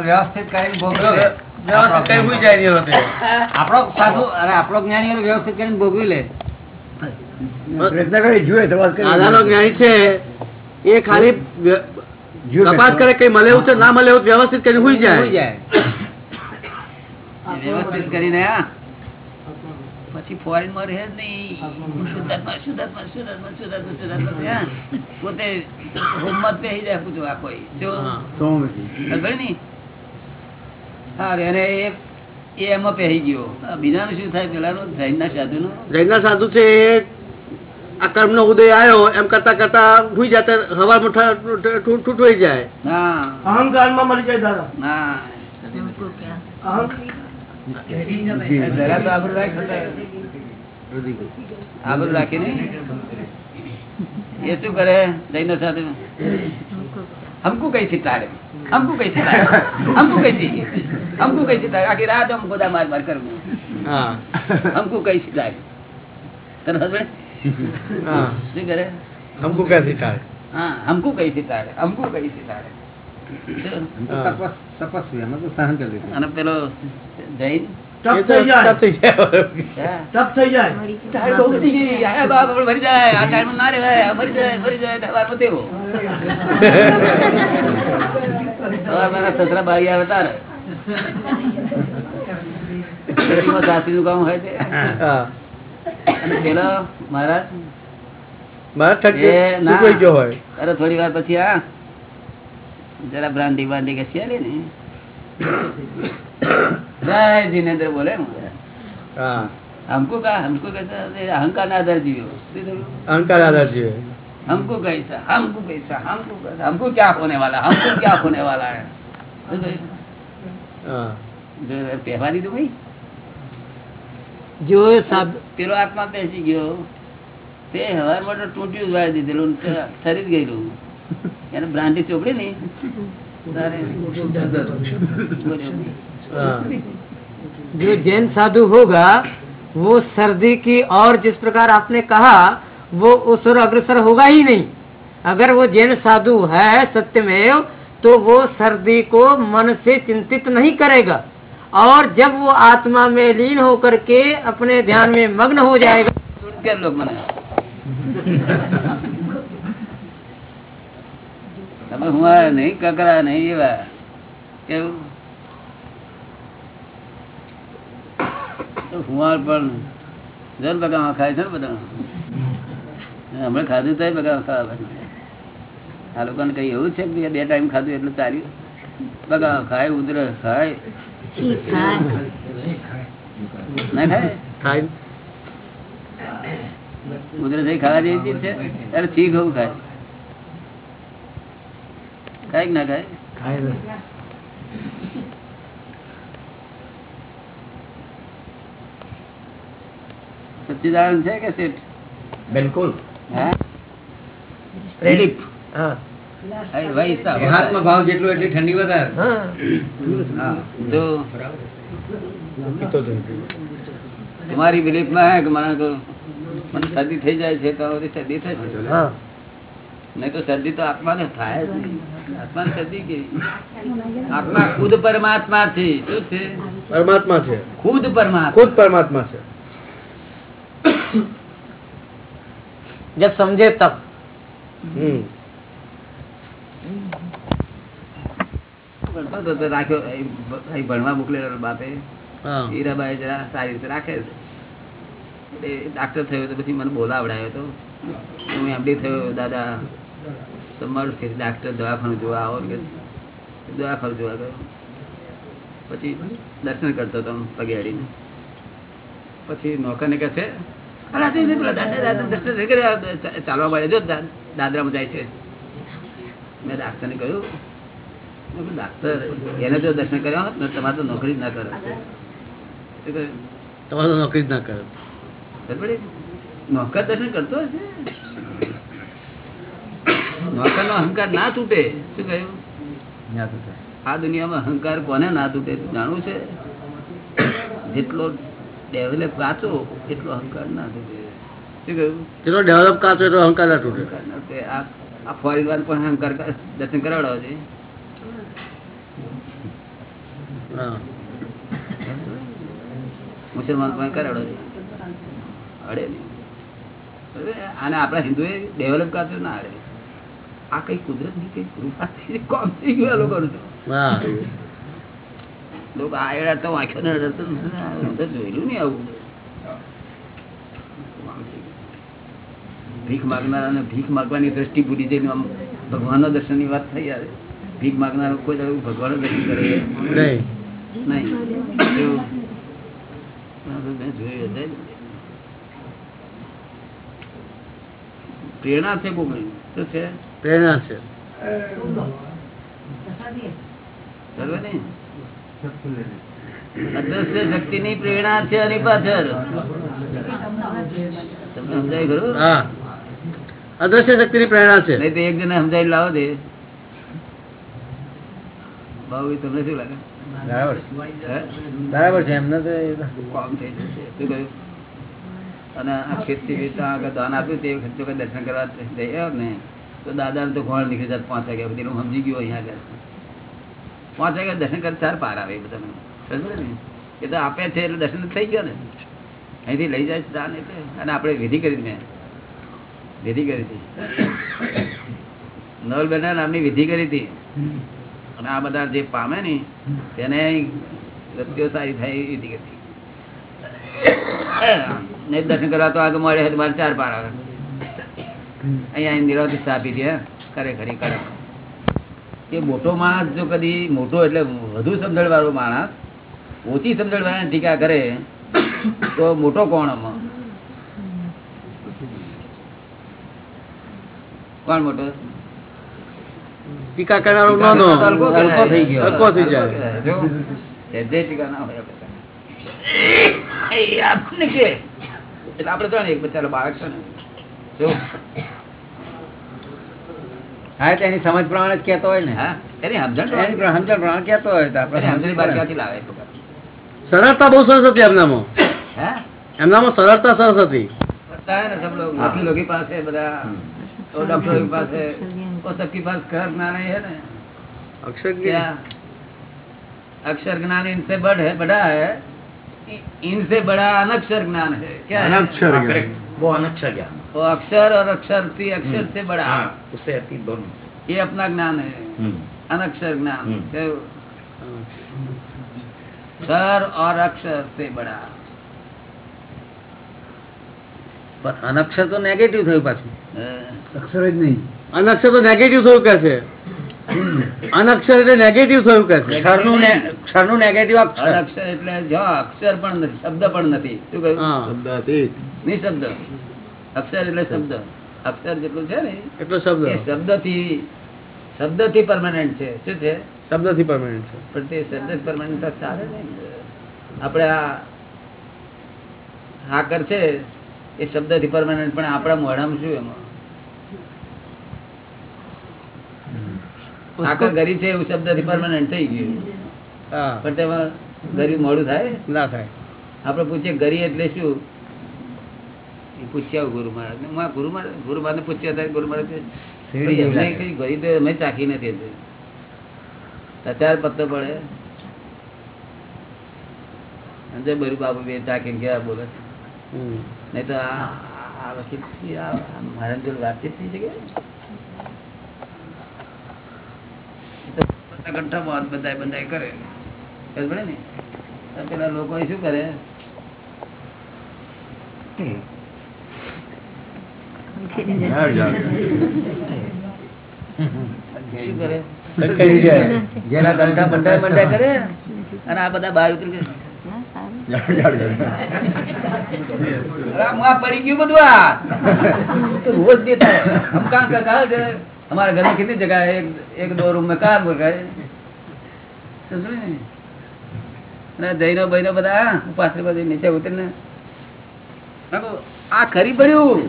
વ્યવસ્થિત કરીને ભોગવી લે. કઈ હુઈ જાય એની આપણો સાધુ અને આપણો જ્ઞાની વ્યવસ્થિત કરીને ભોગવી લે. પ્રયત્ન કરી જુએ જ્ઞાની છે એ ખાલી તપાસ કરે કઈ મળે એવું છે ના મળે એવું વ્યવસ્થિત કરીને હુઈ જાય. જાય. વ્યવસ્થિત કરીને આ પછી ફોરેનમાં રહે જ નહીં. શુદ્ધાત્મા શુદ્ધાત્મા શુદ્ધાત્મા શુદ્ધાત્મા શુદ્ધાત્મા ત્યાં પોતે હોમમાં પહેરી જાય પૂછો આ કોઈ. જો. ખબર ને હા એને એ એ એમાં પહેરી ગયો. બીજા બીજાનું શું થાય? પેલા નું જૈન ના સાધુ છે આ કર્મ નો ઉદય આવ્યો એમ કરતા કરતા ભૂઈ જતા હવા તૂટવાઈ જાય. ના અહંકારમાં મરી જાય દાદા. ના જરા તો આબરૂ રાખ છતાં. આબરૂ રાખીને એ શું કરે જૈનો સાધુ हमको कैसे तारे हमको कैसे तारे हमको कैसे हमको कैसे तारे आखिर रात हम गोदा मार मार करूँ હા हमको कैसे तारे તને ખબર પડે? હા શું કરે હમકુ ક્યાંથી થાય હા हमको कैसे तारे हमको कैसे तारे હા. તપસ્વી અમે તો સહન કરી લીધું. અને પેલો જૈન? સસરા બારી આવે તારે. કામ હોય છે. અને પેલો મહારાજ. ચૂકવાઈ ગયો હોય. અરે થોડી વાર પછી આ જરા બ્રાન્ડી બાંડી કે છે ને જય જીનેન્દ્ર બોલે ને હા हमको का हमको कैसा ये अहंकार ना आधार जीव અહંકાર આધાર જીવે हमको कैसा हमको कैसा हमको कैसा हमको क्या होने वाला हमको क्या होने वाला है હા જો પહેવા દીધું ભાઈ જો સાબ પેલો આત્મા બેસી ગયો તે હવાર માટે તૂટ્યું જ વાળી દીધેલું ને સરી જ ગયેલું એને બ્રાન્ડી ચોપડી ને તારે હા जो जैन साधु होगा वो सर्दी की और जिस प्रकार आपने कहा वो उस ओर अग्रसर होगा ही नहीं अगर वो जैन साधु है सत्यमेव तो वो सर्दी को मन से चिंतित नहीं करेगा और जब वो आत्मा में लीन होकर के अपने ध्यान में मग्न हो जाएगा કે લોક મને તમે હું નહીં કકરા નહીં એવા. કેવું? હુંવાર પણ જન બગામાં ખાય છે ને બધા. હમણાં ખાધું તો બગામાં ખાવા આ લોકોને કઈ એવું છે કે બે ટાઈમ ખાધું એટલું ચાલ્યું? બગા ખાય ઉધર ખાય. ના ખાય? ખાય. ઉધર એ ખાવા જેવી ચીજ છે? અરે છી ખાવું ખાય. ખાય કે ના ખાય સચ્ચિદાનંદ છે કે શેઠ? બિલકુલ. હા? પ્રેરિત. હા. હા, ભાઈ સાહેબ. દેહાત્મા ભાવ જેટલું એટલી ઠંડી વધારે. તમારી બિલીફમાં હે કે મને તો મને શરદી થઈ જાય છે તો શરદી થશે હા. નહીં તો શરદી તો આત્માને થાય આત્મા શરદી કેવી? આત્મા ખુદ પરમાત્મા છે. શું છે? પરમાત્મા છે. ખુદ પરમાત્મા. ખુદ પરમાત્મા છે. જબ સમજે તબ. રાખ્યો. ભણવા મોકલેલો બાપે. હીરાબાઈ જરા સારી રીતે રાખે છે. ડાક્ટર થયો તો પછી મને બોલાવડાયો તો. હું એમડી થયો દાદા તમારું છે ડાક્ટર દવાખાનું જોવા આવો કે દવાખાનું જોવા ગયો પછી દર્શન કરતો હતો પગે અડીને પછી નોકરને કહે છે "અલા, તે તે પેલા દાદા દાદા દર્શન નહીં કર્યા. ચા- ચાલવા મળે જો દાદરામાં જાય છે. મેં ડાક્ટરને કહ્યું ડાક્ટર એને જો દર્શન કર્યા હોત ને તમારે તો નોકરી જ ના કરો તમારે તો નોકરી જ ના કરો નોકર દર્શન કરતો હશે? નોકર નો અહંકાર ના તૂટે. શું કહ્યું? આ દુનિયામાં અહંકાર કોને ના તૂટે જાણવું છે? જેટલો ડેવલપ કાચો એટલો અહંકાર ના તૂટે. શું કહ્યું? જેટલો ડેવલપ કાચો એટલો અહંકાર ના તૂટે. આ આ વાર પણ અહંકાર દર્શન કરાવડાવો છે. હા. મુસલમાન પણ કરાવડો છે. અડે નહીં? આને આપણા હિન્દુએ ડેવલપ કરતો ના અડે. આ કઈ કુદરતની કઈ કૃપાથી કોમ થઈ ગયું. હા. લોકો આ એડા તો વાંખ્યો ને જોયેલું નહીં આવું. ભીખ માગનારા ભીખ માગવાની દ્રષ્ટિ ભૂલી જઈને આમ ભગવાનના દર્શનની વાત થઈ યાર. ભીખ માગનારો કોઈ દાડો ભગવાનના દર્શન કરે નહીં. જોયું. પ્રેરણા છે કોઈ તો છે. પ્રેરણા છે. અદ્રશ્ય શક્તિ ની પ્રેરણા છે એની પાછળ. તમને સમજાય ખરું? અદ્રશ્ય શક્તિ ની પ્રેરણા છે. નહીં તો એક જણે સમજાવી લાવો દે. ભાવ તમને શું લાગે? બરાબર. બરાબર છે એમને તો કામ થઈ જશે. શું કહ્યું? અને આ ખેતી વેચતા આગળ દાન આપ્યું તે વખત દર્શન કરવા જઈએ ને તો દાદા તો ઘોળ નીકળી જાય પાંચ વાગ્યા સુધી, હું સમજી ગયો અહીંયા આગળ. પાંચ વાગ્યા દર્શન કરે, ચાર પાર આવે બધાને. એ તો આપે છે એટલે દર્શન થઈ ગયો ને. અહીંથી લઈ જાય દાન એટલે. અને આપણે વિધિ કરી મેં વિધિ કરી હતી. નવલબેના નામની વિધિ કરી હતી. અને આ બધા જે પામે ને, તેને રત્યો સારી થાય વિધિ કરી દર્શન કરવા તો આગળ મળે મારે ચાર પાર આવે. અહીંયા નિરાવતી સ્થાપી છે ખરેખરી કડક એ મોટો માણસ જો કદી મોટો એટલે વધુ સમજણ વાળો માણસ ઓછી સમજણ વાળાને ટીકા કરે તો મોટો કોણ આમાં? કોણ મોટો? ટીકા કરનારો નાનો. હલકો થઈ ગયો. હલકો થઈ જાય. જો, સહેજે ટીકા ના હોય આપણે આપણને કે. એટલે આપણે તો એક બચારો બાળક છે ને. જો હા તો એની સમજ પ્રમાણે જ કહેતો હોય ને હા એની સમજણ એની પ્ર- સમજણ પ્રમાણે કહેતો હોય તો આપણે એની સમજણ બાર સમજણ ક્યાંથી લાવે તો? સરળતા બહુ સરસ હતી એમનામાં હે એમનામાં સરળતા સરસ હતી पता है ना सब लोग वकील लोग के पास है बड़ा और डॉक्टर के पास है वो सबके पास घर ज्ञान है ना અક્ષર क्या अक्षर ज्ञान इनसे बड़ है बड़ा है इ- इनसे बड़ा अनक्षर ज्ञान है क्या है અક્ષર हाँ, correct. वो अनक्षा ज्ञान वो अक्षर और अक्षर थी अक्षर से बड़ा हाँ उससे अति दोनों ये अपना ज्ञान है हम्म, अनक्षर ज्ञान हम्म। क्या? सर और अक्षर से बड़ा પણ અનક્ષર તો નેગેટિવ થયું પાછું अ, અનક્ષર તો નેગેટિવ થયું કે છે અનક્ષર એટલે નેગેટિવ થયું કે છે? ક્ષરનું ક્ષરનું નેગેટિવ અક્ષર. અક્ષર એટલે જો અક્ષર પણ નથી શબ્દ પણ નથી. શું કહ્યું? હા. નિશબ્દ. અક્ષર એટલે શબ્દ. અક્ષર જેટલું છે ને એટલો શબ્દ. શબ્દથી શબ્દથી પરમાનન્ટ છે. શું છે? શબ્દથી પરમાનન્ટ છે. પણ તે શબ્દ પરમાનન્ટ ચાલે ને. આપણે આ હાકર છે એ શબ્દથી પરમાનન્ટ પણ આપણા મોઢામાં શું એમાં? હાકર ગરીબ છે એવું શબ્દ પરમાનન્ટ થઈ ગયું. પણ તેમાં ગરીબ મોડું થાય? ના થાય. આપણે પૂછીએ ગરી એટલે શું? એ પૂછ્યા ગુરુ મહારાજ ને. ગુરુ મહારાજ ગુરુ મહારાજ પૂછ્યા હતા ગુરુ મહારાજ. કઈ ગરી તો અમે ચાખી નથી અત્યારે પત્તો પડે. અંદર બરું બાપુ બે ચાખીને ગયા બોલે. નહીં તો આ આ મારા જોડે વાતચીત થઈ શકે એ તો પોતા કંઠામાં હાથ બંધાય બંધાય કરે ખબર પડે ને તો પેલા લોકો શું કરે શું કરે જેના કંઠા બંધાય બંધાય કરે અને આ બધા બહાર ઉતરી ગયા. અરે હું આ પડી ગયું બધું આ तो रोज देता है हम कहाँ का कहा गए हमारे घर में कितनी जगह है एक एक दो रूम में कार बोल गए समझ रहे हैं? અને જૈનો બહેનો બધા પાછળ બધી નીચે ઉતરીને આ ખરી પડ્યું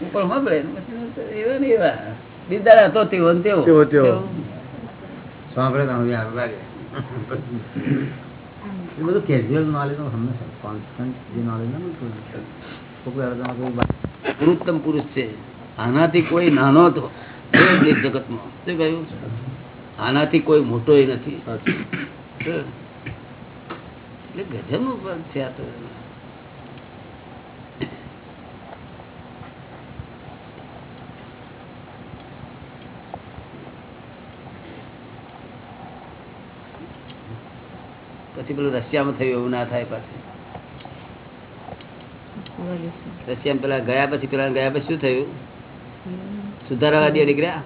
ઉપરમાં પડે એવા ને એવા. બિદાડા હતો તેવો તેવો તેવો તેવો. તેવો. સાંભળે તો હવે સારું લાગે. એ બધું કેઝ્યુઅલ નોલેજ હંમેશા કોન્સ્ટન્ટ જે નોલેજ ના મળતું હોય. કોઈ વાર તમારે કોઈ વાત- પુરુષોત્તમ પુરુષ છે. આનાથી કોઈ નાનો હતો. જગત જગતમાં. શું કહ્યું? આનાથી કોઈ મોટો નથી. એટલે ગજબનું પદ છે આ તો. પછી પેલું રશિયામાં થયું એવું ના થાય પાછું. રશિયામાં પેલા ગયા પછી પેલા ગયા પછી શું થયું? સુધારાવાદીઓ નીકળ્યા?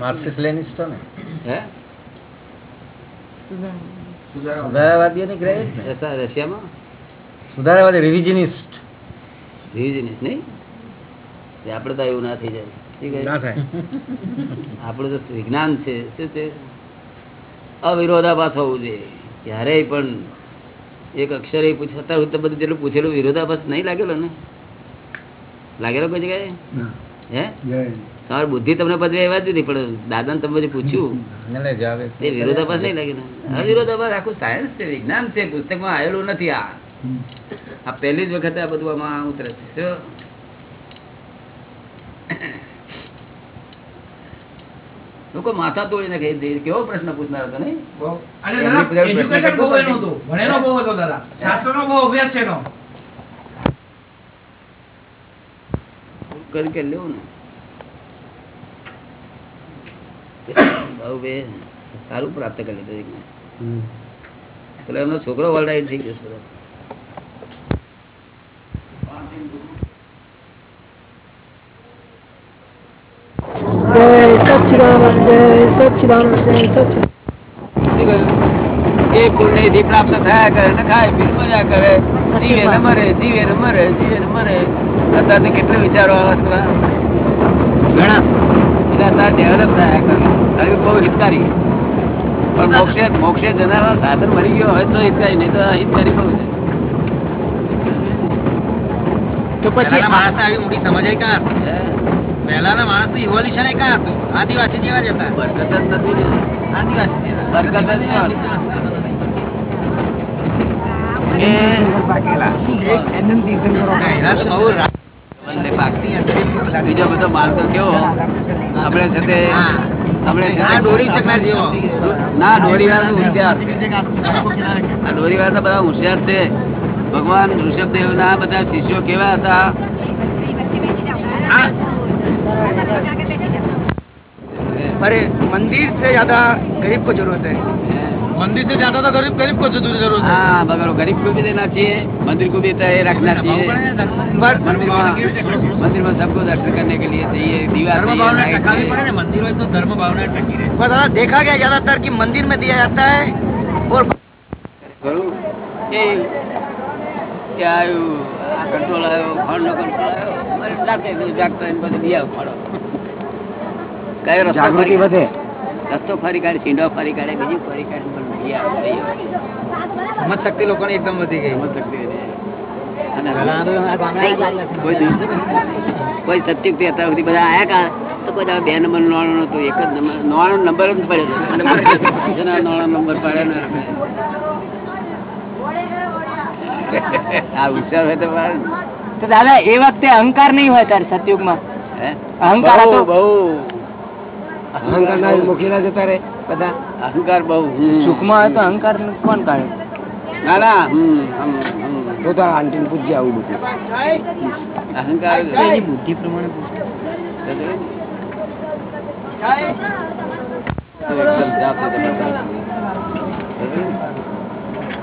માર્ક્સિસ્ટ લેનિસ્ટો ને. હે? સુધારાવાદીઓ ની ગ્રેજ રશિયામાં સુધારાવાદી રિવિઝનિસ્ટ. રિવિઝનિસ્ટ નહીં? આપણે તો એવું ના થઈ જાય. આપણું તો વિજ્ઞાન છે. શું છે? અવિરોધાભાસ હોવું જોઈએ. ક્યારેય પણ એક અક્ષરે એ પૂછતા બધું જેટલું પૂછેલું વિરોધાભાસ નહીં લાગેલો ને? લાગેલો કોઈ જગ્યાએ? હે? તમારી બુદ્ધિ તમને પદવી એવા જ નથી પણ દાદાને તમે જે પૂછ્યું. તે વિરોધાભાસ નહીં લાગે ને અવિરોધાભાસ આખું સાયન્સ છે વિજ્ઞાન છે પુસ્તકમાં આવેલું નથી આ. આ પહેલી જ વખતે આ બધું આમાં ઉતરે છે લોકો માથા તોડી નાખે એ કેવો પ્રશ્ન પૂછનાર હતો નહીં અને એમની દાદા, બધા પ્રશ્ન education બહુ કરતો એનો હતો. ભણેલો બહુ હતો દાદા. શાસ્ત્રનો બહુ અભ્યાસ છે કરી લેવું ને. બહુ બે સારું પ્રાપ્ત કરી લીધું એટલે એમનો છોકરો ઓલરાઈટ થઈ ગયો સર? એ પ્રાપ્ત થયા કરે ને ખાય પી મજા કરે. જીવે ને મરે જીવે ને મરે જીવે ને મરે. અત્યારે તો કેટલા વિચારો આવે છે ઘણા એટલે અત્યારે ડેવલપ થયા કરે હવે બહુ હિતકારી પણ મોક્ષે મોક્ષે જનારા સાધન મળી ગયો હોય તો હિતકારી નહીં તો હિતકારી બહુ છે તો પછી પહેલાના માણસને આવી મોટી સમજ એ ક્યાં હતી? પહેલાના માણસનું evolution એ ક્યાં હતું? આદિવાસી જેવા જ હતા. બરકત જ નથી આદિવાસી જેવા. બરકત જ નહીં. બીજો બધો માલ તો કેવો આપણે છે તે આપણે ના દોરી વાળા હોશિયાર આ દોરી વાળા બધા હોશિયાર છે. ભગવાન ઋષભદેવ ના બધા શિષ્યો કેવા હતા? અરે મંદિર છે જ્યાદા ગરીબ કો જરૂરત હૈ. મંદિર से ज्यादा तो गरीब गरीब को जरूर जरूर है हाँ बगैर गरीब को भी देना चाहिए मंदिर को भी तय रखना चाहिए पर मंदिर में मंदिर में सबको दर्शन करने के लिए चाहिए दीवार धर्म चाहिए, भावना लाइट टकावी चाहिए। पड़े ना मंदिर हो तो धर्म भावना टकी रहे पर दादा देखा गया ज्यादातर कि मंदिर में दिया जाता है और કરું એ કે આવ્યું આ કંટ્રોલ આવ્યો ફોનનો કંટ્રોલ આવ્યો મારે જાતે જ જાગતા એને બધું બી આવું ફાળો કયો રસ્તો જાગૃતિ ફરી- વધે રસ્તો ફરી કાઢે છીંડો ફરી કાઢે બીજું ફરી કાઢે પણ બી આવું, બી આવું. સમજ શક્તિ લોકોની એકદમ વધી ગઈ. સમજ શકતી કોઈ દિવસ- કોઈ સત્યુક્તિ અત્યાર સુધી બધા આયા કા? તો કોઈ બે નંબર નોણો નતું એક જ નંબર નોણો નંબર જ પડ્યો નોણો નંબર પડે ને આ હોશિયાર હોય તો તો દાદા એ વખતે અહંકાર નહીં હોય તારે સતયુગમાં અહંકાર બહુ હતો. બહુ. અહંકાર ના મૂકીલા જતા રહે. બધા અહંકાર બહુ. સુખમાં હોય તો અહંકાર કોણ કાઢે? ના ના. તો તાર આંટી પૂછજે આવું બધું. અહંકાર એની બુદ્ધિ પ્રમાણે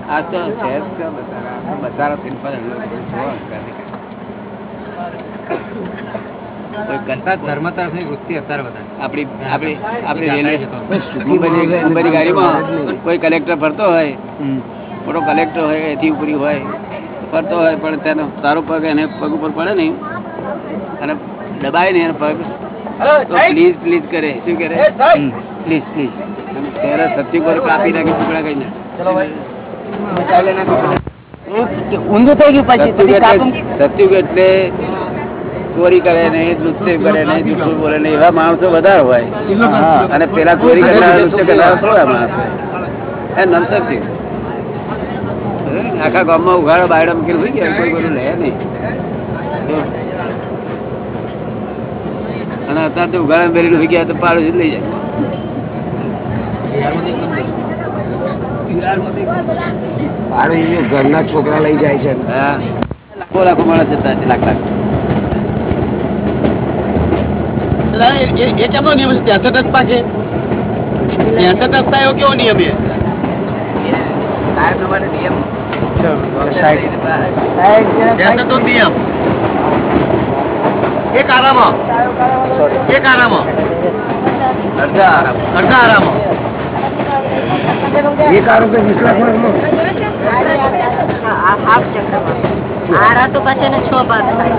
આ તો સહેજ સિમ્પલ અહંકાર ધર્મ તરફની વૃત્તિ અત્યારે વધારે. આપણી આપણી આપણી રેલવે મુંબઈની મુંબઈની ગાડીમાં કોઈ કલેક્ટર ફરતો હોય મોટો કલેક્ટર હોય એથી ઉપરી હોય ફરતો હોય પણ તેનો તારો પગ એને પગ ઉપર પડે નહીં. અને દબાય નહીં એનો પગ તો પ્લીઝ પ્લીઝ કરે. શું કરે? પ્લીઝ પ્લીઝ ત્યારે સત્ય પર કાપી નાખી ટુકડા કઈ ઊંધું થઈ ગયું પછી સત્યુગ એટલે ચોરી કરે નહીં લુચ્ચે કરે નહીં જૂઠું બોલે નહીં એવા માણસો વધારે હોય. અને પેલા ચોરી કરનારા લુચ્ચે કરનારા થોડા માણસ હોય. એ નામ સત્યુગ આખા ગામમાં ઉઘાડો બાયડો મૂકીને હોય ગયા કોઈ બધું લે નહીં. અને અત્યારે તો ઉઘાડા બેરી હોય ગયા તો પાડોશી લઈ જાય. ઘરના છોકરા લઈ જાય છે. લાખો લાખો માણસ જતા છે લાખ લાખ. એ કેમનો નિયમ છે? ત્રેસઠ રસ્તા છે ત્રેસઠ રસ્તા એવો કેવો નિયમ એ? નિયમ ત્રેસઠ નો નિયમ. એક આરામાં. એક આરામાં. અડધા આરામ. અડધા આરામાં. એક આરોપી વિશ્વાસ આરા તો પાછા એને છ ભાગ થાય.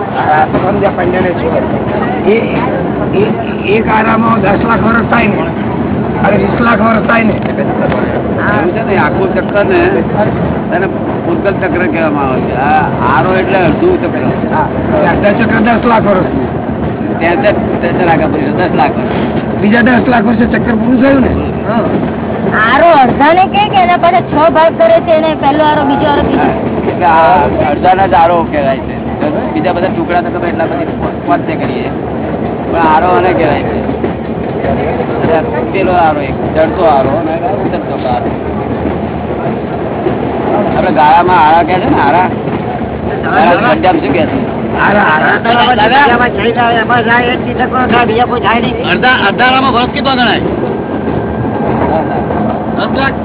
સમજ્યા પંડ્યાને છે. એ- એક આરામાં દસ લાખ વર્ષ થાય ને. અરે વીસ લાખ વર્ષ થાય ને. ને આખું ચક્કર ને તેને પૂતગલ ચક્ર કહેવામાં આવે છે. આરો એટલે અડધું ચક્ર. અડધા ચક્ર દસ લાખ વર્ષ દસ લાખ બીજા દસ લાખ વર્ષે ચક્કર પૂરું થયું ને? આરો અડધાને કે કે એના પાસે છ ભાગ કરે છે એને પહેલો આરો બીજો આરો એટલે આ જ આરો કહેવાય છે. બીજા બધા ટુકડા તો તમે એટલા બધી પોતે કરીએ. પણ આરો અને કહેવાય. છે અને આરો એક ચડતો આરો અને ઉતરતો આરો ગાળામાં આરા છે ને આરા અડધા ભાગ દસ લાખ?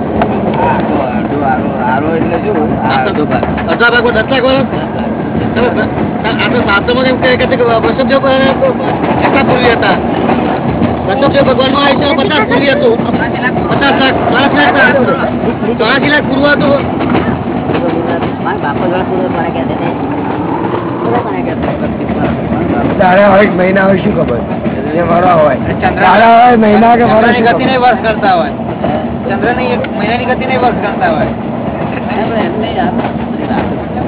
વર્ષ તમે બ- આ તો શાસ્ત્રોમાં એમ કહે છે કે વસુદેવ કેટલા પૂર્વી હતા વસુદેવ ભગવાનનું આયુષ્ય પચાસ પૂર્વી હતું. પચાસ લાખ પાંચ લાખ ચોરાસી લાખ પૂર્વ હતું. દાડા હોય મહિના હોય શું ખબર? જે વડા હોય. દાડા હોય મહિના કે વરસ શું વર્ષ કરતા હોય. ચંદ્રની એક મહિનાની ગતિ ને વર્ષ કરતા હોય.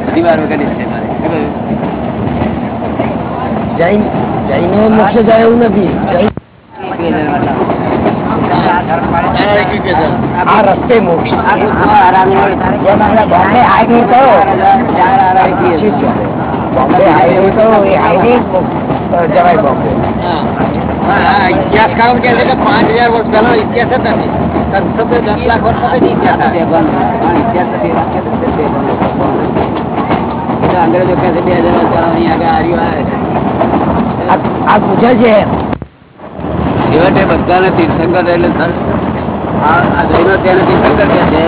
બધી વાર છે મારે શું કહ્યું? જૈન જૈનો મોક્ષ જાય એવું નથી આ રસ્તે મોક્ષ બોમ્બે હાઈવે છે. બોમ્બે હાઈવે કયો એ જવાય બોમ્બે ઇતિહાસકારો કહે છે કે પાંચ હજાર વર્ષ પહેલા ઇતિહાસ જ નથી. દસ લાખ વર્ષ ઇતિહાસ આ તો બેભાન. પણ ઇતિહાસ નથી, વાત છે તો બેભાન લોકો. એ તો અંગ્રેજો કહે છે બે હજાર વર્ષ પહેલા અહીં આગળ આર્યો આવે છે. આ આ પૂછે છે. છેવટે બધાને તીર્થંકર એટલે સર આ લઈનો તેને તીર્થંકર કે છે.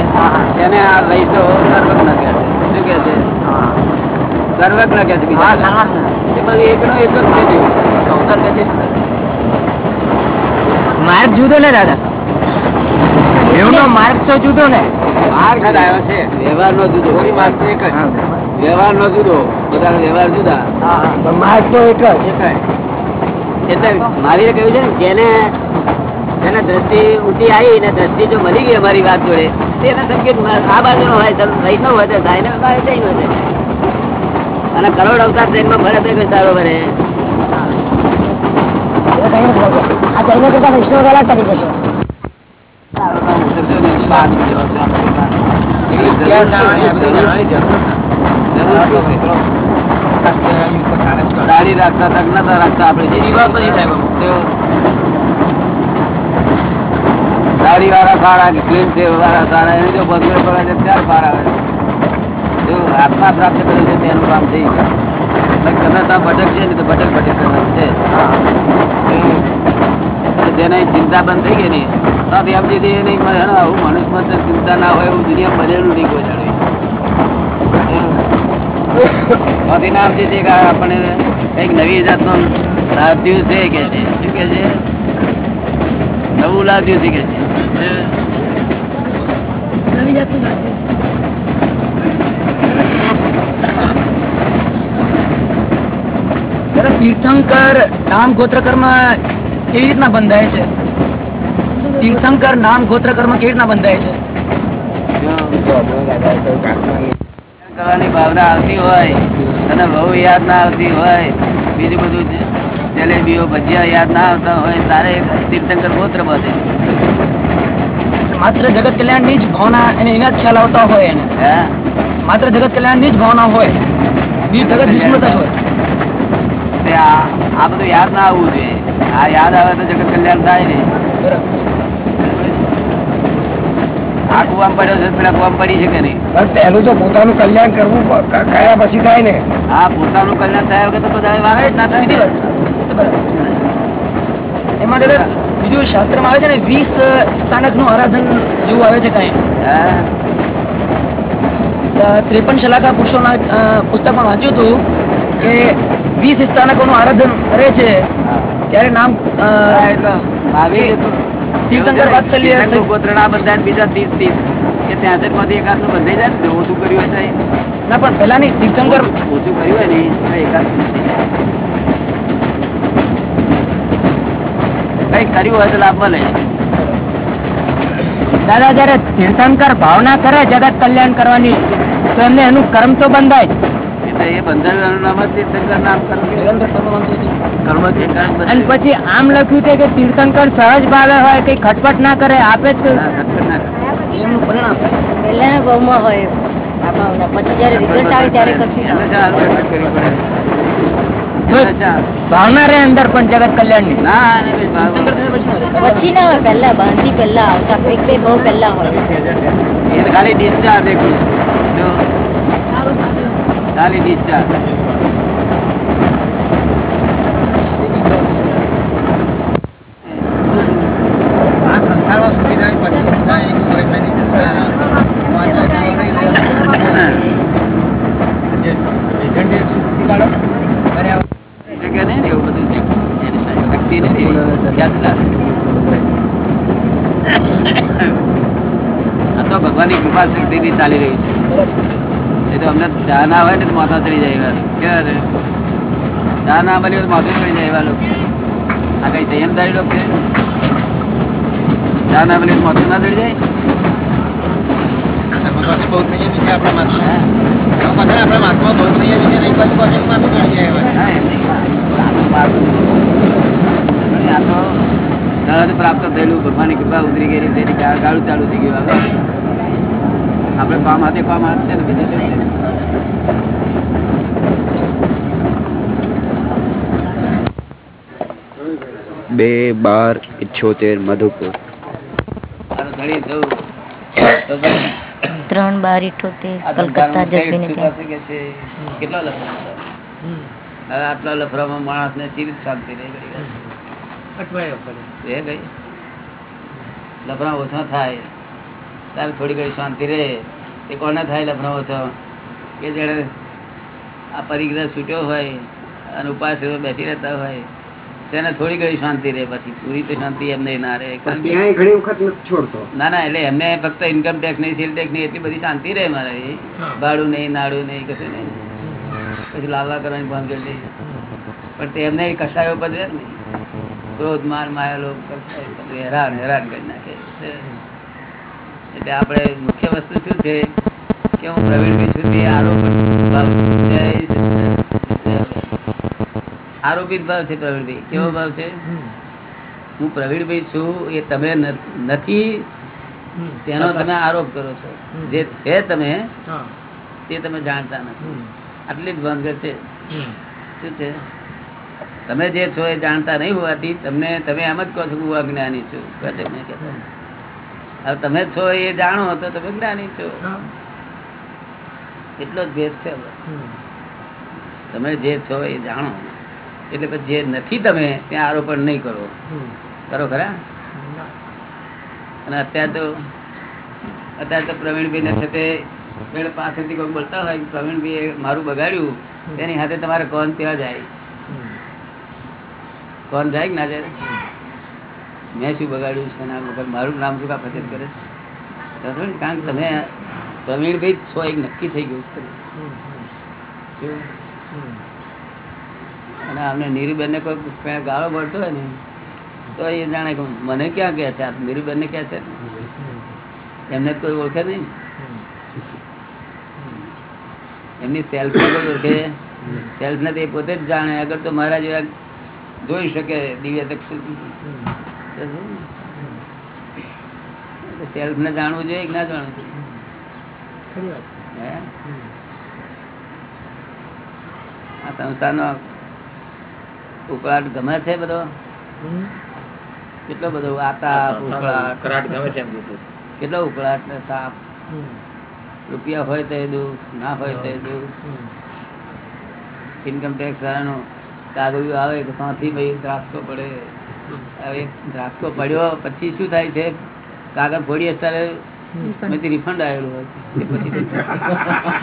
તેને આ વૈષ્ણવ સર્વજ્ઞ કે છે. શું કે છે? સર્વજ્ઞ છે એ એકનો એક જ છે. માર્ગ જુદો ને દાદા? એમનો માર્ગ તો જુદો ને. માર્ગ આવ્યો છે. વ્યવહારનો જુદો. માર્ગ તો એક જ. વ્યવહારનો જુદો. બધા વ્યવહાર જુદા. માર્ગ તો એક જ. એટલે મારી કહ્યું છે ને જેને જેને દ્રષ્ટિ ઊંચી આવી ને દ્રષ્ટિ જો મળી ગઈ અમારી વાત જોડે તેને સંકેત આ બાજુ નો હોય વૈષ્ણવ વધે થાય ને વધે અને કરોડ અવતાર ટ્રેનમાં ભરે તો સારો ભરે. દાડી જૈનો રાખતા તજ્ઞતા રાખતા આપણે જે રિવાજ નથી થાય દાઢી વાળા સારા કે ક્લીન સેવ વાળા સારા, એને જો બગડે પડે ત્યારે પાર આવે. જો આત્મા પ્રાપ્ત કરે છે તેનું કામ થઈ ગયું ગમે ત્યાં ભટક છે ને તો ભટક ભટક કરવાનું છે. જેને ચિંતા બંધ થઈ ગઈ ને તો એમ જે નહીં મળે આવું મનુષ્યમાં તો ચિંતા ના હોય એવું દુનિયા બનેલું નહીં કોઈ જાણે નામ છે તે કે આપણે કંઈક નવી જાતનો લાભ્યું છે કે છે? શું કે છે? નવું લાભ્યું છે કે છે. તીર્થંકર નામ ગોત્ર કર્મ કેવી રીતના બંધાય છે? તીર્થંકર નામ ગોત્ર કર્મ કેવી રીતના બંધાય છે? કરવાની ભાવના આવતી હોય અને બહુ યાદ ના આવતી હોય. બીજું બધું જલેબીઓ ભજીયા યાદ ના આવતા હોય તારે તીર્થંકર ગોત્ર બધે. માત્ર જગત કલ્યાણની જ ભાવના એને એના જ ખ્યાલ આવતા હોય એને. માત્ર જગત કલ્યાણની જ ભાવના હોય. બીજું જગત વિસ્મૃત જ હોય. આ આ બધું યાદ ના આવવું જોઈએ. આ યાદ આવે તો જગત કલ્યાણ થાય ને આ કુવામાં પડ્યો છે પેલા કુવામાં પડી શકે નહીં? પણ તો પોતાનું કલ્યાણ કરવું પ- પછી થાય ને? આ પોતાનું કલ્યાણ થયા વગર તો બધા વાગે જ ના થાય ને. એમાં બીજું શાસ્ત્રમાં આવે છે ને વીસ સ્થાનકનું આરાધન જેવું આવે છે કઈ. ત્રેપન શલાકા પુરુષોના પુસ્તકમાં વાંચ્યું હતું. કે વીસ સ્થાનકોનું આરાધન કરે છે. ત્યારે નામ અ, હા, એટલે મહાવીર એ તો તીર્થંકર વાત્સલ્ય તીર્થંકર બધા બીજા ત્રીસ ત્રીસ. કે ત્યાંસઠમાંથી એકાદનું બંધાઈ જાય ને ઓછું કર્યું હશે ના પણ પેલાની તીર્થંકર ઓછું કર્યું હોય ને એકાદનું બંધાઈ જાય. કઈ કર્યું હોય તો લાભ મળે. દાદા જયારે તીર્થંકર ભાવના કરે જગત કલ્યાણ કરવાની તો એમને એનું કર્મ તો બંધાય જ. એ બંધારવાનું નામ જ તીર્થંકર નામ કર્મ નિરંતર કર્મવંતો છે. પછી આમ લખ્યું છે કે તીર્થંકર સહજ ભાવે હોય કઈ ખટપટ ના કરે આપે જ. એમનું પરિણામ? ભાવમાં હોય. ભાવના પછી જયારે રિઝલ્ટ આવે ત્યારે રહે અંદર પણ જગત કલ્યાણની પછી ના. હોય પહેલા બાંધી પહેલા આવતા બહુ પહેલા હોય. ખાલી ડિસ્ચાર્જ ખાલી ડિસ્ચાર્જ શક્તિ ભગવાનની કૃપા શક્તિથી ચાલી રહી છે. ચા ના હોય ને તો માથા ચડી જાય એવા કેવા છે ચા ના મળી હોય તો માથું ચડી જાય એવા લોકો આ કઈ સંયમદારી લોકો છે ચા ના મળી હોય તો માથું ના ચડી જાય પાસે બહુ થઈ છે આપણા માથમાં એમાં પાસે આપણા માથમાં બહુ થઈ છે એક બાજુ પાસે માથું ચડી જાય એમાં. હા, એમ નહીં. આ તો માથું. આ તો સહજ પ્રાપ્ત થયેલું ભગવાનની કૃપા ઉતરી ગયેલી તેની ગા- ગાળું ચાલુ થઈ ગયું હવે આપણે કામ હાથે કામ હાથ છે ને બીજું શું છે? બે બાર ઇઠ્યોતેર મધુપુર. ત્રણ બાર ઇઠોતેર કલકત્તા જસવીને? કેટલા લફરા આટલા લફરામાં માણસ ને ચીર શાંતિ નહીં અટવાયો પડે એ ગઈ લફરા ઓછા થાય. ત્યારે થોડી ઘણી શાંતિ રહે. એ કોને થાય લફરા છો કે જેને આ પરિગ્રહ છૂટ્યો હોય અને ઉપાસ બેસી રહેતા હોય તેને થોડી ઘણી શાંતિ રહે. પછી પૂરી તો શાંતિ એમને ના રહે. ઘણી વખત છોડતો. ના ના એટલે એમને ફક્ત ઇન્કમ ટેક્સ નહીં સેલ ટેક્સ નહીં એટલી બધી શાંતિ રહે મારે. એ. ભાડું નહીં નાડું નહીં કશું નહીં. પછી લાલા કરવાની બંધ કરી દે. પણ તેમને કસાયો બધે ને ક્રોધ માર માયા લોક હેરાન હેરાન કરી નાખે. એટલે આપણે મુખ્ય વસ્તુ શું છે કે હું પ્રવીણભાઈ સુધી આરોપણ ભાવ આરોપિત ભાવ છે પ્રવીણભાઈ કેવો ભાવ છે? હું પ્રવીણભાઈ છું એ તમે નથી, તેનો તમે આરોપ કરો છો. જે છે તમે, તે તમે જાણતા નથી. આટલી જ ભંગ છે. શું છે? તમે જે છો એ જાણતા નહીં હોવાથી તમને, તમે એમ જ કહો છો હું અજ્ઞાની છું. કહે છે? હવે તમે છો એ જાણો તો તમે જ્ઞાની છો. એટલો જ ભેદ છે તમે જે છો એ જાણો. એટલે પછી જે નથી તમે ત્યાં આરોપણ નહીં કરો. કરો ખરા? અને અત્યારે તો અત્યારે તો પ્રવીણભાઈ ને સાથે પેલા પાસેથી કોઈ બોલતા હોય પ્રવીણભાઈ એ મારું બગાડ્યું તેની સાથે તમારે કોણ ત્યાં જાય? કોણ જાય કે ના જાય? મેં શું બગાડ્યું છે ના વગર મારું નામ શું કા કરે છે? કારણ કે તમે પ્રવીણભાઈ છો એક નક્કી થઈ ગયું છે. અને અમને નીરુબેન કોઈ ગાળો મળતો હોય ને તો એ જાણે મને ક્યાં કહે છે? આ નીરુબેન ને કહે છે? એમને કોઈ ઓળખે નહીં. એમની સેલ્ફ કોઈ ઓળખે. સેલ્ફ ને તે પોતે જ જાણે અગર તો મારા જેવા જોઈ શકે દિવ્ય ચક્ષુ સેલ્ફ ને જાણવું જોઈએ કે ના જાણવું જોઈએ? હે? આ સંસારનો ઉકળાટ ગમે છે બધો? કેટલો બધો આતાપ ઉકળાટ? કરાટ ગમે છે કેટલો ઉકળાટ ને તાપ રૂપિયા હોય તો દુઃખ ના હોય તો દુઃખ હમ. ઇન્કમ ટેક્સ વાળાનું કાગળિયું આવે તો ત્યાંથી ભાઈ ત્રાસતો પડે. હવે ધ્રાસકો પડ્યો પછી શું થાય છે? કાગળ ફોડીએ ત્યારે રિફંડ. આવેલું હોય. એ પછી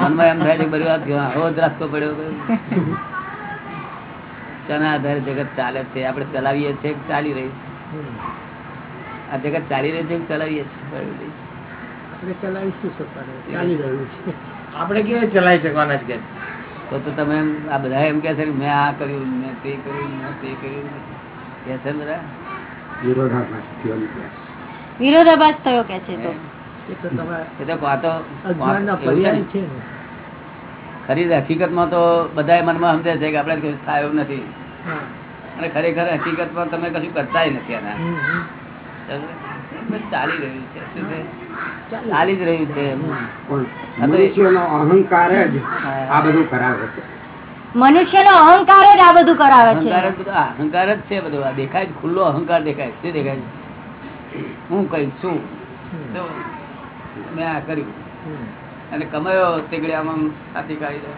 મનમાં એમ થાય છે બરી વાત કે આવો દ્રાસકો પડ્યો તેના આધારે જગત ચાલે છે? આપણે ચલાવીએ છીએ ચાલી રહી છે? આ જગત ચાલી રહી છે ચલાવીએ છીએ? આપણે ચલાવીશું ચાલી રહ્યું છે. આપણે કેવી ચલાવી શકવાના છે? કે તો તો તમે એમ આ બધા એમ કે છે કે મેં આ કર્યું મેં તે કર્યું મેં તે કર્યું. બધા વિરોધાભાસ થયો કે છે તો? ખરી હકીકતમાં તો એવું છે ને. પર્યાય છે ને. ખરી હકીકતમાં તો બધા મનમાં સમજે છે કે આપડે કશું થાય એવું નથી. અને ખરેખર હકીકતમાં તમે કશું કરતાય નથી આના ચાલી રહ્યું છે. ચાલી જ રહ્યું છે અહંકાર જ આ બધું કરાવે છે મનુષ્યનો અહંકાર જ આ બધું કરાવે છે. અહંકાર જ છે બધું. આ દેખાય છે ખુલ્લો અહંકાર દેખાય શું દેખાય છે? હું કઈ શું મેં આ કર્યું. અને કમાયો તેગડે આમાં સાથી કાઢી દે.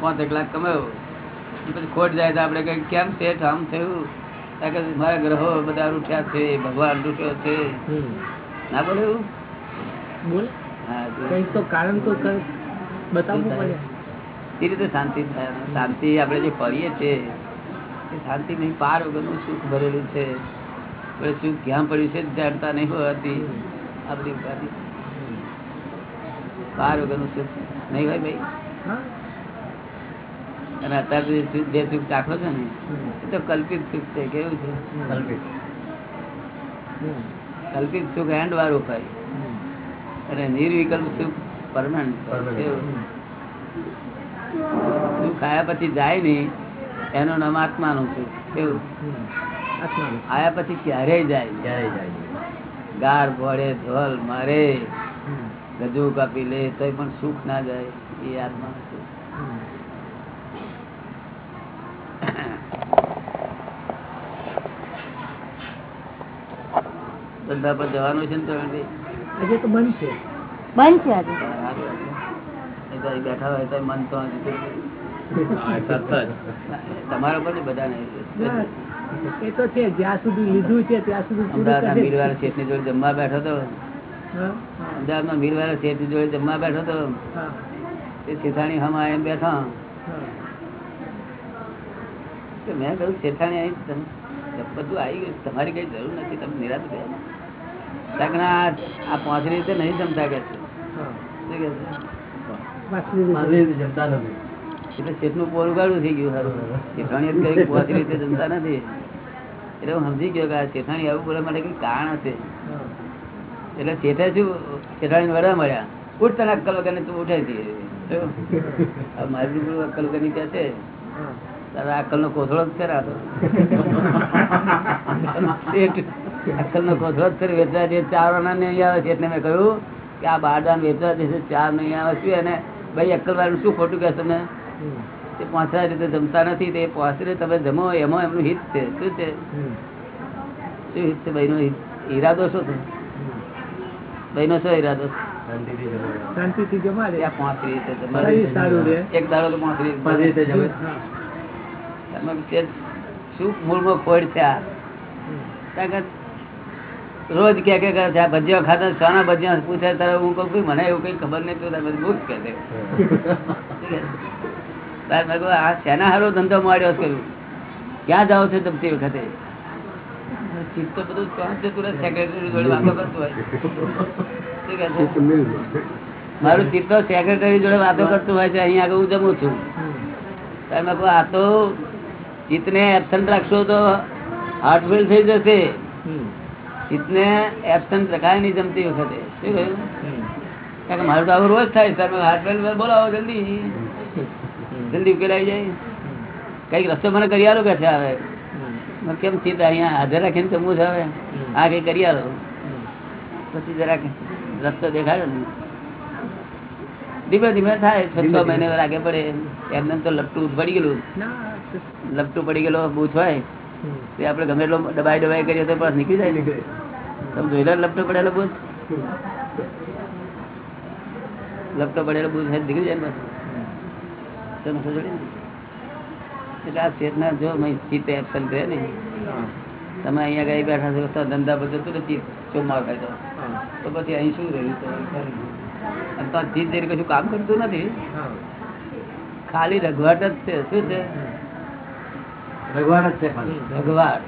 પાંચ એક લાખ કમાયો. પછી ખોટ જાય તો આપણે કઈ કેમ છે? આમ થયું. કારણ કે મારા ગ્રહો બધા રૂઠ્યા છે ભગવાન રૂઠ્યો છે. ના બોલ્યું બોલ. હા તો તો કારણ તો બતાવવું પડે એ રીતે શાંતિ શાંતિ આપણે જે ફરીએ છીએ એ શાંતિ નહીં પાર વગરનું સુખ ભરેલું છે. આપણે સુખ ક્યાં પડ્યું છે જાણતા નહીં હોવાથી આપણી ઉપાધિ. પાર વગરનું સુખ નહીં હોય ભાઈ? અને અત્યારે જે સુખ- જે સુખ ચાખો છો ને એ તો કલ્પિત સુખ છે કેવું છે? કલ્પિત. કલ્પિત સુખ એન્ડ વાળું હોય અને નિર્વિકલ્પ સુખ પરમાનન્ટ સુખ ખાયા પછી જાય નહીં એનું નામ આત્માનું છે. કેવું આયા પછી ક્યારેય જાય? ક્યારે જાય? ગાર ભળે ધોલ મારે ગજુ કાપી લે તો પણ સુખ ના જાય એ આત્મા ધંધા પર જવાનું છે ને તો આજે તો બંધ છે. બંધ છે આજે તો બેઠા હોય તો મન તો તમારા પર બધા એ તો છે જ્યાં સુધી લીધું છે ત્યાં સુધી અમદાવાદના મીરવાળા શેઠની જોડે જમવા બેઠો તો. અમદાવાદમાં મીરવાળા શેઠની જોડે જમવા બેઠો તો. એ શેઠાણી હમા એમ બેઠા. મેં કહ્યું શેઠાણી અહીં તમ- બધું આવી ગયું. તમારી કઈ જરૂર નથી. તમે નિરાશ ગયા કારણ કે ના, આ પાંચ રીતે નહીં જમતા કે છે? જમતા શેઠાણી વડા મળ્યા. ઉઠ તને અક્કલ વગરની તું ઉઠે મારી રૂબરૂ અક્કલ વગરની કે છે, તારા અક્કલ નો કોથળો જ ને તો. અક્કલ નો કોથળો જ કરી વેચવા જે ચાર નહીં આવે છે એટલે મેં કહ્યું કે આ બારદાન વેચવા જશે, ચાર નહીં આવે. છે અને ભાઈ અક્કલ વાળું શું ખોટું કહે તમે? તે પાંચરા રીતે જમતા નથી તે પાંચરે તમે જમો એમાં એમનું હિત છે. શું છે? શું હિત છે ભાઈનો ઈરાદો શું છે? ભાઈનો શું ઈરાદો? શાંતિથી જમાડે ત્યાં પાંચરી રીતે જમાડે. સારું રહે એક દાડો તો પાંચરી રીતે પાંચ રીતે જમે. તમે એમાં શું મૂળમાં ખોડ છે આ? હમ. કે રોજ કે કે ભજીયા ખાતા શાના ભજીયા પૂછે તારે હું કહું કે મને એવું કઈ ખબર નહીં તો જ કહે છે. તારે મેં કહું આ શેના હારો ધંધો માર્યો છે? કર્યું ક્યાં જાઓ છો જમતી વખતે? ચિત્ત તો બધું જ જતું રહે સેક્રેટરી જોડે વાતો કરતું હોય. ઠીક છે? મારું ચિત્ત સેક્રેટરી જોડે વાતો કરતું હોય છે અહીંયા આગળ હું જમું છું. ત્યારે મેં કહ્યું આ તો ચિત્તને એબસન્ટ રાખશો તો હાર્ટફેલ થઈ જશે. ચિત્તને એબસન્ટ રખાય નહીં જમતી વખતે. શું કહ્યું? કારણ કે મારું તો આવું રોજ થાય સર હાર્ટફેલ બોલાવો જલ્દી. જલ્દી ઉકેલાઈ જાય. કંઈક રસ્તો મને કરી આલો કે છે હવે. કેમ ચિત્ત અહીંયા હાજર રાખીને જમવું છે હવે. આ કઈ કરી આલો પછી જરાક રસ્તો દેખાડ્યો ને. ધીમે ધીમે થાય. છ છ મહિને લાગે પડે. એમને તો લપટું પડી ગયેલું. લપટું પડી ગયેલો બૂથ હોય. આપણે ગમે એટલો દબાઈ દબાઈ કરીએ તો પાસ નીકળી જાય. નીકળે તમે જોયેલા લપટો પડેલો બુધ. લપટો પડેલો બુધ નીકળી જાય બસ તમે સમજો એટલે આ ચેતના જો ચિત્ત એબસન્ટ રહે ને. તમે અહીંયા ગઈ બેઠા છો તો ધંધા બધું તો ચિત્ત ચોમાર કરી દો તો પછી અહીં શું રહ્યું તો? અને તો ચિત્ત જઈને કશું કામ કરતું નથી. ખાલી રઘવાટ જ છે. શું છે? ભગવાન જ છે રઘવાટ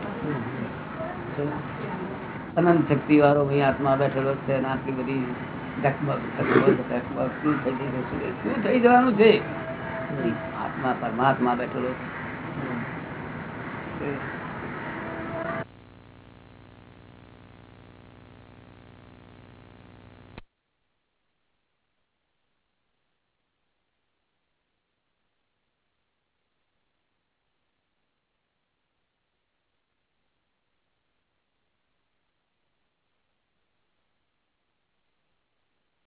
અનંત શક્તિ વાળો અહીં આત્મા બેઠેલો છે અને આટલી બધી શું થઈ જવાનું છે? આત્મા પરમાત્મા બેઠેલો છે.